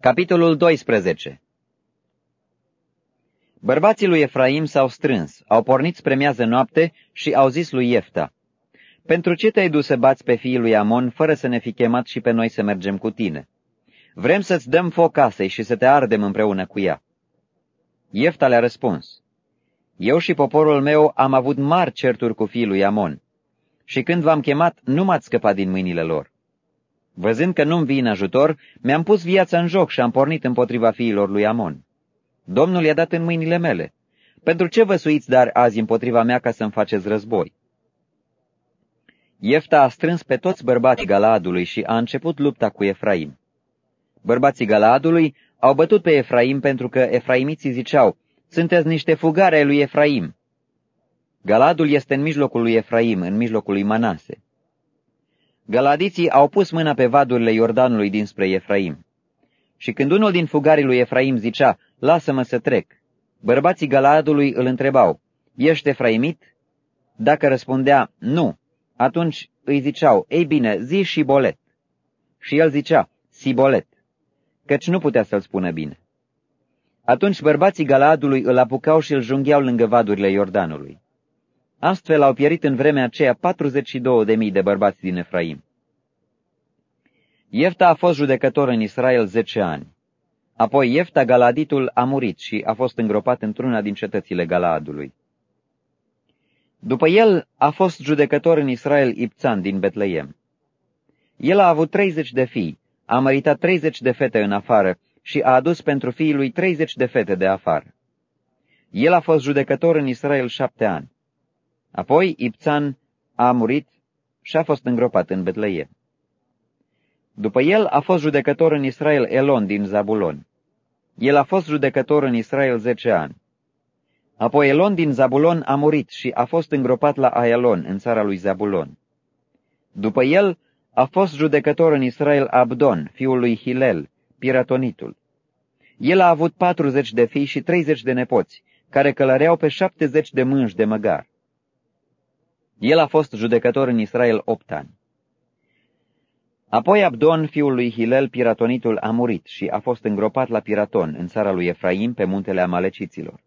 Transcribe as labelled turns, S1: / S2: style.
S1: Capitolul 12 Bărbații lui Efraim s-au strâns, au pornit spre miază noapte și au zis lui Iefta, Pentru ce te-ai dus să bați pe fiii lui Amon, fără să ne fi chemat și pe noi să mergem cu tine? Vrem să-ți dăm foc casei și să te ardem împreună cu ea. Iefta le-a răspuns, Eu și poporul meu am avut mari certuri cu fiii lui Amon, și când v-am chemat, nu m-ați scăpat din mâinile lor. Văzând că nu-mi vii în ajutor, mi-am pus viața în joc și am pornit împotriva fiilor lui Amon. Domnul i-a dat în mâinile mele. Pentru ce vă suiți dar azi împotriva mea ca să-mi faceți război? Iefta a strâns pe toți bărbații Galaadului și a început lupta cu Efraim. Bărbații Galaadului au bătut pe Efraim pentru că efraimiții ziceau, sunteți niște fugare ai lui Efraim. Galadul este în mijlocul lui Efraim, în mijlocul lui Manase. Galadiții au pus mâna pe vadurile Iordanului dinspre Efraim. Și când unul din fugarii lui Efraim zicea, lasă-mă să trec, bărbații Galadului îl întrebau, ești Efraimit? Dacă răspundea, nu, atunci îi ziceau, ei bine, zi și bolet. Și el zicea, Sibolet, căci nu putea să-l spună bine. Atunci bărbații Galadului îl apucau și îl jungheau lângă vadurile Iordanului. Astfel au pierit în vremea aceea 42.000 de bărbați din Efraim. Iefta a fost judecător în Israel zece ani. Apoi Iefta Galaditul a murit și a fost îngropat într-una din cetățile Galaadului. După el a fost judecător în Israel Ipțan din Betleem. El a avut treizeci de fii, a măritat treizeci de fete în afară și a adus pentru fiii lui treizeci de fete de afară. El a fost judecător în Israel șapte ani. Apoi Ipțan a murit și a fost îngropat în Betleem. După el a fost judecător în Israel Elon din Zabulon. El a fost judecător în Israel zece ani. Apoi Elon din Zabulon a murit și a fost îngropat la Aelon, în țara lui Zabulon. După el a fost judecător în Israel Abdon, fiul lui Hilel, piratonitul. El a avut patruzeci de fii și treizeci de nepoți, care călăreau pe șaptezeci de mânși de măgar. El a fost judecător în Israel opt ani. Apoi Abdon, fiul lui Hilel, piratonitul, a murit și a fost îngropat la Piraton, în țara lui Efraim, pe muntele Amaleciților.